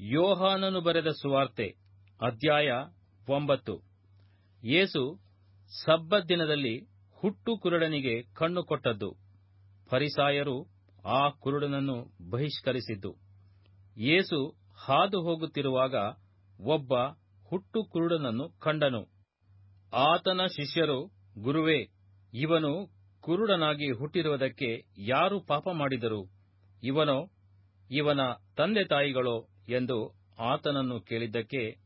ಯೋಹಾನನು ಬರೆದ ಸುವಾರ್ತೆ, ಅಧ್ಯಾಯ ಒಂಬತ್ತು. ಯೇಸು ಸಬ್ಬತ್ ದಿನದಲ್ಲಿ ಹುಟ್ಟು ಕುರುಡನಿಗೆ ಕಣ್ಣು ಕೊಟ್ಟದ್ದು. ಫರಿಸಾಯರು ಆ ಕುರುಡನನ್ನು ಬಹಿಷ್ಕರಿಸಿದ್ದು. ಏಸು ಹಾದು ಹೋಗುತ್ತಿರುವಾಗ ಒಬ್ಬ ಹುಟ್ಟು ಕುರುಡನನ್ನು ಕಂಡನು. ಆತನ ಶಿಷ್ಯರು, ಗುರುವೇ, ಇವನು ಕುರುಡನಾಗಿ ಹುಟ್ಟಿರುವುದಕ್ಕೆ ಯಾರು ಪಾಪ ಮಾಡಿದರು? ಇವನೋ, ಇವನ ತಂದೆ ತಾಯಿಗಳೋ ಎಂದು ಆತನನ್ನು ಕೇಳಿದ್ದಕ್ಕೆ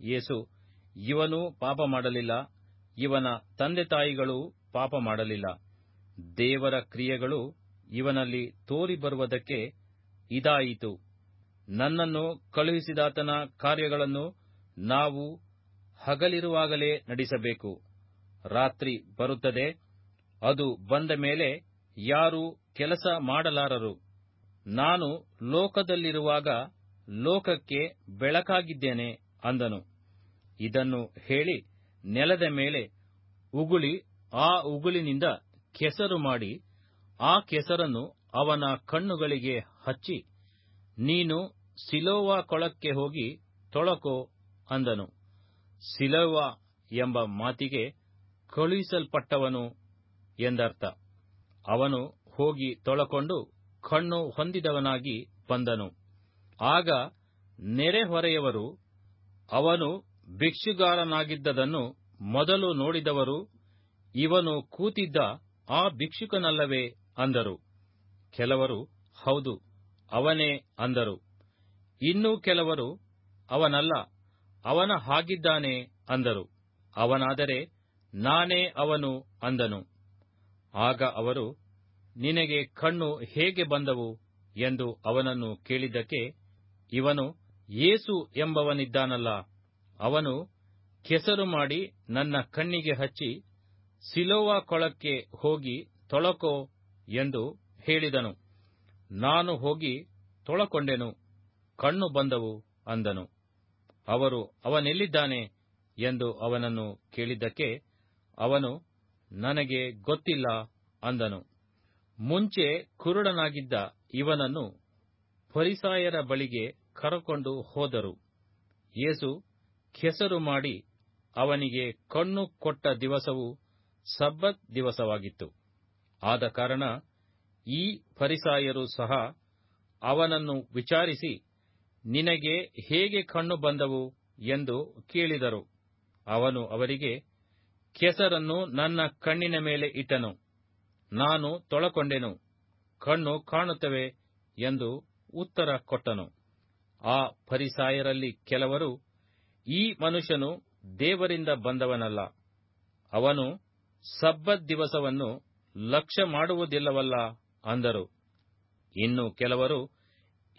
ಯೇಸು, ಇವನೂ ಪಾಪ ಮಾಡಲಿಲ್ಲ. ಇವನ ತಂದೆ ತಾಯಿಗಳು ಪಾಪ ಮಾಡಲಿಲ್ಲ. ದೇವರ ಕ್ರಿಯೆಗಳು ಇವನಲ್ಲಿ ತೋರಿ ಬರುವುದಕ್ಕೆ ಇದಾಯಿತು. ನನ್ನನ್ನು ಕಳುಹಿಸಿದಾತನ ಕಾರ್ಯಗಳನ್ನು ನಾವು ಹಗಲಿರುವಾಗಲೇ ನಡೆಸಬೇಕು. ರಾತ್ರಿ ಬರುತ್ತದೆ. ಅದು ಬಂದ ಮೇಲೆ ಯಾರೂ ಕೆಲಸ ಮಾಡಲಾರರು. ನಾನು ಲೋಕದಲ್ಲಿರುವಾಗ ಲೋಕಕ್ಕೆ ಬೆಳಕಾಗಿದ್ದೇನೆ ಅಂದನು. ಇದನ್ನು ಹೇಳಿ ನೆಲದ ಮೇಲೆ ಉಗುಳಿ ಆ ಉಗುಳಿನಿಂದ ಕೆಸರು ಮಾಡಿ ಆ ಕೆಸರನ್ನು ಅವನ ಕಣ್ಣುಗಳಿಗೆ ಹಚ್ಚಿ, ನೀನು ಸಿಲೋವಾ ಕೊಳಕ್ಕೆ ಹೋಗಿ ತೊಳಕೋ ಅಂದನು. ಸಿಲೋವ ಎಂಬ ಮಾತಿಗೆ ಕಳುಹಿಸಲ್ಪಟ್ಟವನು ಎಂದರ್ಥ. ಅವನು ಹೋಗಿ ತೊಳಕೊಂಡು ಕಣ್ಣು ಹೊಂದಿದವನಾಗಿ ಬಂದನು. ಆಗ ನೆರೆಹೊರೆಯವರು ಅವನು ಭಿಕ್ಷುಗಾರನಾಗಿದ್ದದನ್ನು ಮೊದಲು ನೋಡಿದವರು, ಇವನು ಕೂತಿದ್ದ ಆ ಭಿಕ್ಷುಕನಲ್ಲವೇ ಅಂದರು. ಕೆಲವರು, ಹೌದು, ಅವನೇ ಅಂದರು. ಇನ್ನೂ ಕೆಲವರು, ಅವನಲ್ಲ, ಅವನ ಹಾಗಿದ್ದಾನೆ ಅಂದರು. ಅವನಾದರೆ ನಾನೇ ಅವನು ಅಂದನು. ಆಗ ಅವರು, ನಿನಗೆ ಕಣ್ಣು ಹೇಗೆ ಬಂದವು ಎಂದು ಅವನನ್ನು ಕೇಳಿದ್ದಕ್ಕೆ ಇವನು ಏಸು ಎಂಬವನಿದ್ದಾನಲ್ಲ. ಅವನು ಕೆಸರು ಮಾಡಿ ನನ್ನ ಕಣ್ಣಿಗೆ ಹಚ್ಚಿ, ಸಿಲೋವ ಕೊಳಕ್ಕೆ ಹೋಗಿ ತೊಳಕೋ ಎಂದು ಹೇಳಿದನು. ನಾನು ಹೋಗಿ ತೊಳಕೊಂಡೆನು, ಕಣ್ಣು ಬಂದವು ಅಂದನು. ಅವರು ಅವನೆಲ್ಲಿದ್ದಾನೆ ಎಂದು ಅವನನ್ನು ಕೇಳಿದ್ದಕ್ಕೆ ಅವನು, ನನಗೆ ಗೊತ್ತಿಲ್ಲ ಅಂದನು. ಮುಂಚೆ ಕುರುಡನಾಗಿದ್ದ ಇವನನ್ನು ಫರಿಸಾಯರ ಬಳಿಗೆ ಕರಕೊಂಡು ಹೋದರು. ಯೇಸು ಕೆಸರು ಮಾಡಿ ಅವನಿಗೆ ಕಣ್ಣು ಕೊಟ್ಟ ದಿವಸವು ಸಬ್ಬತ್ ದಿವಸವಾಗಿತ್ತು. ಆದ ಕಾರಣ ಈ ಪರಿಸಾಯರು ಸಹ ಅವನನ್ನು ವಿಚಾರಿಸಿ, ನಿನಗೆ ಹೇಗೆ ಕಣ್ಣು ಬಂದವು ಎಂದು ಕೇಳಿದರು. ಅವನು ಅವರಿಗೆ, ಕೆಸರನ್ನು ನನ್ನ ಕಣ್ಣಿನ ಮೇಲೆ ಇಟ್ಟನು. ನಾನು ತೊಳಕೊಂಡೆನು. ಕಣ್ಣು ಕಾಣುತ್ತವೆ ಎಂದು ಉತ್ತರ ಕೊಟ್ಟನು. ಆ ಫರಿಸಾಯರಲ್ಲಿ ಕೆಲವರು ಈ ಮನುಷ್ಯನು ದೇವರಿಂದ ಬಂದವನಲ್ಲ. ಅವನು ಸಬ್ಬತ್ ದಿವಸವನ್ನು ಲಕ್ಷ್ಯ ಮಾಡುವುದಿಲ್ಲವಲ್ಲ ಅಂದರು. ಇನ್ನು ಕೆಲವರು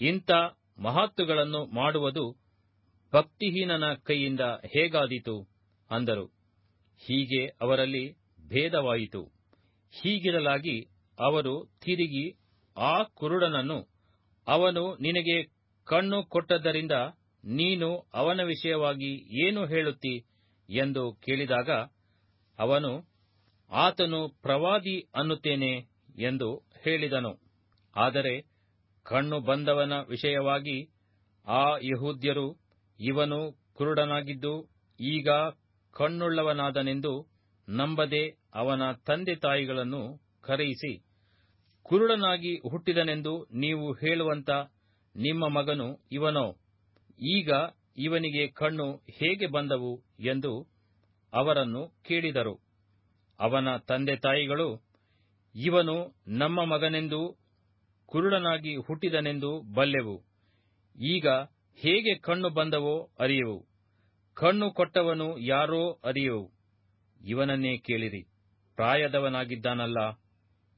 ಇಂಥ ಮಹತ್ತುಗಳನ್ನು ಮಾಡುವುದು ಭಕ್ತಿಹೀನನ ಕೈಯಿಂದ ಹೇಗಾದೀತು ಅಂದರು. ಹೀಗೆ ಅವರಲ್ಲಿ ಭೇದವಾಯಿತು. ಹೀಗಿರಲಾಗಿ ಅವರು ತಿರುಗಿ ಆ ಕುರುಡನನ್ನು ಅವನು ನಿನಗೆ ಕಣ್ಣು ಕೊಟ್ಟದ್ದರಿಂದ ನೀನು ಅವನ ವಿಷಯವಾಗಿ ಏನು ಹೇಳುತ್ತಿ ಎಂದು ಕೇಳಿದಾಗ ಅವನು, ಆತನು ಪ್ರವಾದಿ ಅನ್ನುತ್ತೇನೆ ಎಂದು ಹೇಳಿದನು. ಆದರೆ ಕಣ್ಣು ಬಂದವನ ವಿಷಯವಾಗಿ ಆ ಯಹೂದ್ಯರು, ಇವನು ಕುರುಡನಾಗಿದ್ದು ಈಗ ಕಣ್ಣುಳ್ಳವನಾದನೆಂದು ನಂಬದೆ ಅವನ ತಂದೆ ತಾಯಿಗಳನ್ನು ಕರೆಯಿಸಿ, ಕುರುಡನಾಗಿ ಹುಟ್ಟಿದನೆಂದು ನೀವು ಹೇಳುವಂತ ನಿಮ್ಮ ಮಗನು ಇವನೋ? ಈಗ ಇವನಿಗೆ ಕಣ್ಣು ಹೇಗೆ ಬಂದವು ಎಂದು ಅವರನ್ನು ಕೇಳಿದರು. ಅವನ ತಂದೆ ತಾಯಿಗಳು, ಇವನು ನಮ್ಮ ಮಗನೆಂದು ಕುರುಡನಾಗಿ ಹುಟ್ಟಿದನೆಂದು ಬಲ್ಲೆವು. ಈಗ ಹೇಗೆ ಕಣ್ಣು ಬಂದವೋ ಅರಿಯವು. ಕಣ್ಣು ಕೊಟ್ಟವನು ಯಾರೋ ಅರಿಯವು. ಇವನನ್ನೇ ಕೇಳಿರಿ. ಪ್ರಾಯದವನಾಗಿದ್ದಾನಲ್ಲ.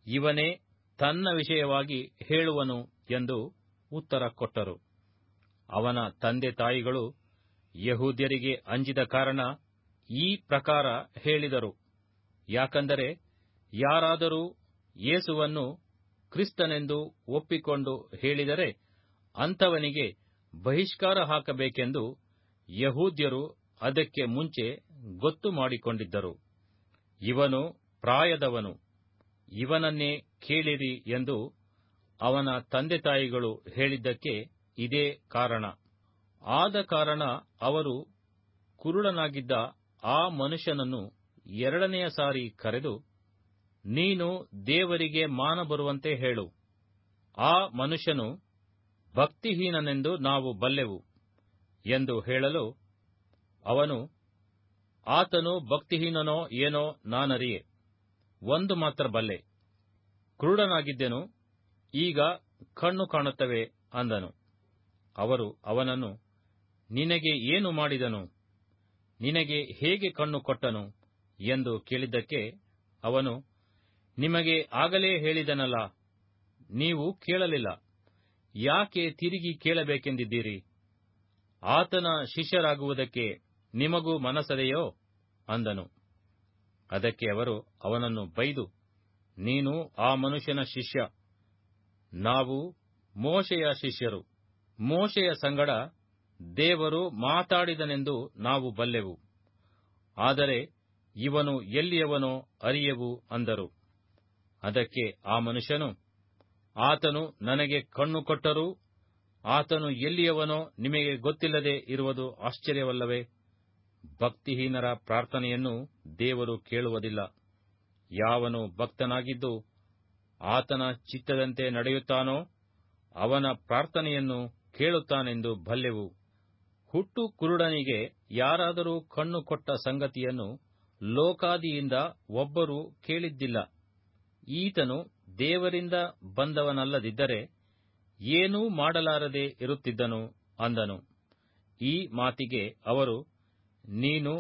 ಇವನೇ ತನ್ನ ವಿಷಯವಾಗಿ ಹೇಳುವನು ಎಂದು ಉತ್ತರ ಕೊಟ್ಟರು. ಅವನ ತಂದೆ ತಾಯಿಗಳು ಯಹೂದ್ಯರಿಗೆ ಅಂಜಿದ ಕಾರಣ ಈ ಪ್ರಕಾರ ಹೇಳಿದರು. ಯಾಕಂದರೆ ಯಾರಾದರೂ ಯೇಸುವನ್ನು ಕ್ರಿಸ್ತನೆಂದು ಒಪ್ಪಿಕೊಂಡು ಹೇಳಿದರೆ ಅಂಥವನಿಗೆ ಬಹಿಷ್ಕಾರ ಹಾಕಬೇಕೆಂದು ಯಹೂದ್ಯರು ಅದಕ್ಕೆ ಮುಂಚೆ ಗೊತ್ತು ಮಾಡಿಕೊಂಡಿದ್ದರು. ಇವನು ಪ್ರಾಯದವನು. ಇವನನ್ನೇ ಕೇಳಿರಿ ಎಂದು ಅವನ ತಂದೆ ತಾಯಿಗಳು ಹೇಳಿದ್ದಕ್ಕೆ ಇದೇ ಕಾರಣ. ಆದ ಕಾರಣ ಅವರು ಕುರುಡನಾಗಿದ್ದ ಆ ಮನುಷ್ಯನನ್ನು ಎರಡನೆಯ ಸಾರಿ ಕರೆದು, ನೀನು ದೇವರಿಗೆ ಮಾನ ಬರುವಂತೆ ಹೇಳು. ಆ ಮನುಷ್ಯನು ಭಕ್ತಿಹೀನನೆಂದು ನಾವು ಬಲ್ಲೆವು ಎಂದು ಹೇಳಲು ಅವನು, ಆತನು ಭಕ್ತಿಹೀನನೋ ಏನೋ ನಾನರಿಯೆ. ಒಂದು ಮಾತ್ರ ಬಲ್ಲೆ. ಕುರುಡನಾಗಿದ್ದೆನು ಈಗ ಕಣ್ಣು ಕಾಣುತ್ತವೆ ಅಂದನು. ಅವರು ಅವನನ್ನು, ನಿನಗೆ ಏನು ಮಾಡಿದನು? ನಿನಗೆ ಹೇಗೆ ಕಣ್ಣು ಕೊಟ್ಟನು? ಎಂದು ಕೇಳಿದ್ದಕ್ಕೆ ಅವನು, ನಿಮಗೆ ಆಗಲೇ ಹೇಳಿದನಲ್ಲ, ನೀವು ಕೇಳಲಿಲ್ಲ. ಯಾಕೆ ತಿರುಗಿ ಕೇಳಬೇಕೆಂದಿದ್ದೀರಿ? ಆತನ ಶಿಷ್ಯರಾಗುವುದಕ್ಕೆ ನಿಮಗೂ ಮನಸದೆಯೋ ಅಂದನು. ಅದಕ್ಕೆ ಅವರು ಅವನನ್ನು ಬೈದು, ನೀನು ಆ ಮನುಷ್ಯನ ಶಿಷ್ಯ. ನಾವು ಮೋಶೆಯ ಶಿಷ್ಯರು. ಮೋಶೆಯ ಸಂಗಡ ದೇವರು ಮಾತಾಡಿದನೆಂದು ನಾವು ಬಲ್ಲೆವು. ಆದರೆ ಇವನು ಎಲ್ಲಿಯವನೋ ಅರಿಯೆವು ಅಂದರು. ಅದಕ್ಕೆ ಆ ಮನುಷ್ಯನು, ಆತನು ನನಗೆ ಕಣ್ಣು ಕೊಟ್ಟರೂ, ಆತನು ಎಲ್ಲಿಯವನೋ ನಿಮಗೆ ಗೊತ್ತಿಲ್ಲದೆ ಇರುವುದು ಆಶ್ಚರ್ಯವಲ್ಲವೇ? ಭಕ್ತಿಹೀನರ ಪ್ರಾರ್ಥನೆಯನ್ನು ದೇವರು ಕೇಳುವುದಿಲ್ಲ. ಯಾವನು ಭಕ್ತನಾಗಿದ್ದು ಆತನ ಚಿತ್ತದಂತೆ ನಡೆಯುತ್ತಾನೋ ಅವನ ಪ್ರಾರ್ಥನೆಯನ್ನು ಕೇಳುತ್ತಾನೆಂದು ಬಲ್ಲೆವು. ಹುಟ್ಟು ಕುರುಡನಿಗೆ ಯಾರಾದರೂ ಕಣ್ಣು ಕೊಟ್ಟ ಸಂಗತಿಯನ್ನು ಲೋಕಾದಿಯಿಂದ ಒಬ್ಬರೂ ಕೇಳಿದ್ದಿಲ್ಲ. ಈತನು ದೇವರಿಂದ ಬಂದವನಲ್ಲದಿದ್ದರೆ ಏನೂ ಮಾಡಲಾರದೆ ಇರುತ್ತಿದ್ದನು ಅಂದನು. ಈ ಮಾತಿಗೆ ಅವರು, ನೀನು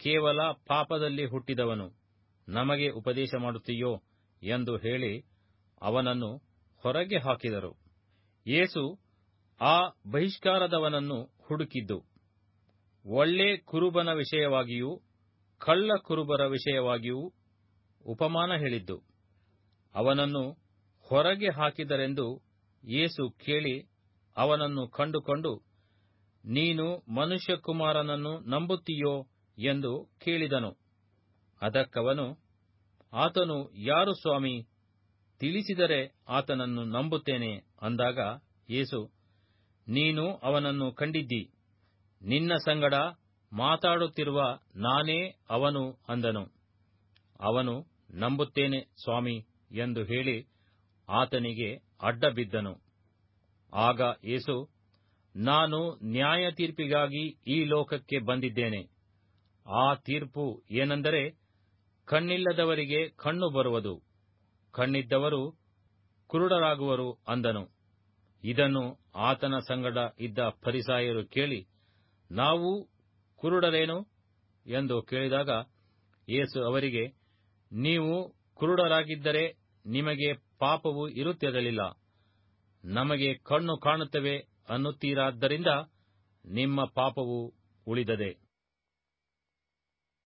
ಕೇವಲ ಪಾಪದಲ್ಲಿ ಹುಟ್ಟಿದವನು, ನಮಗೆ ಉಪದೇಶ ಮಾಡುತ್ತೀಯೋ ಎಂದು ಹೇಳಿ ಅವನನ್ನು ಹೊರಗೆ ಹಾಕಿದರು. ಯೇಸು ಆ ಬಹಿಷ್ಕಾರದವನನ್ನು ಹುಡುಕಿದ್ದು. ಒಳ್ಳೆ ಕುರುಬನ ವಿಷಯವಾಗಿಯೂ, ಕಳ್ಳ ಕುರುಬರ ವಿಷಯವಾಗಿಯೂ ಉಪಮಾನ ಹೇಳಿದ್ದು. ಅವನನ್ನು ಹೊರಗೆ ಹಾಕಿದರೆಂದು ಯೇಸು ಕೇಳಿ ಅವನನ್ನು ಕಂಡುಕೊಂಡು, ನೀನು ಮನುಷ್ಯಕುಮಾರನನ್ನು ನಂಬುತ್ತೀಯೋ ಎಂದು ಕೇಳಿದನು. ಅದಕ್ಕವನು, ಆತನು ಯಾರು ಸ್ವಾಮಿ? ತಿಳಿಸಿದರೆ ಆತನನ್ನು ನಂಬುತ್ತೇನೆ ಅಂದಾಗ ಯೇಸು, ನೀನು ಅವನನ್ನು ಕಂಡಿದ್ದಿ, ನಿನ್ನ ಸಂಗಡ ಮಾತಾಡುತ್ತಿರುವ ನಾನೇ ಅವನು ಅಂದನು. ಅವನು, ನಂಬುತ್ತೇನೆ ಸ್ವಾಮಿ ಎಂದು ಹೇಳಿ ಆತನಿಗೆ ಅಡ್ಡಬಿದ್ದನು. ಆಗ ಯೇಸು, ನಾನು ನ್ಯಾಯ ತೀರ್ಪಿಗಾಗಿ ಈ ಲೋಕಕ್ಕೆ ಬಂದಿದ್ದೇನೆ. ಆ ತೀರ್ಪು ಏನೆಂದರೆ ಕಣ್ಣಿಲ್ಲದವರಿಗೆ ಕಣ್ಣು ಬರುವುದು. ಕಣ್ಣಿದ್ದವರು ಕುರುಡರಾಗುವರು ಅಂದನು. ಇದನ್ನು ಆತನ ಸಂಗಡ ಇದ್ದ ಫರಿಸಾಯರು ಕೇಳಿ, ನಾವು ಕುರುಡರೇನು? ಎಂದು ಕೇಳಿದಾಗ, ಯೇಸು ಅವರಿಗೆ, ನೀವು ಕುರುಡರಾಗಿದ್ದರೆ ನಿಮಗೆ ಪಾಪವು ಇರುತ್ತಿರಲಿಲ್ಲ. ನಮಗೆ ಕಣ್ಣು ಕಾಣುತ್ತವೆ ಅನ್ನುತ್ತೀರಾದ್ದರಿಂದ ನಿಮ್ಮ ಪಾಪವು ಉಳಿದದೆ.